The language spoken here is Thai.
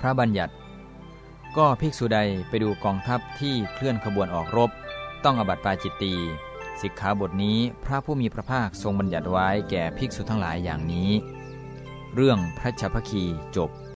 พระบัญญัติ ก็ภิกษุใดไปดูกองทัพที่เคลื่อนขบวนออกรบ ต้องอบัติปาจิตตีสิกขาบทนี้พระผู้มีพระภาคทรงบัญญัติไว้แก่ภิกษุทั้งหลายอย่างนี้ เรื่องพระชพคีจบ